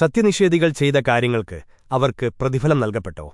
സത്യനിഷേധികൾ ചെയ്ത കാര്യങ്ങൾക്ക് അവർക്ക് പ്രതിഫലം നൽകപ്പെട്ടോ.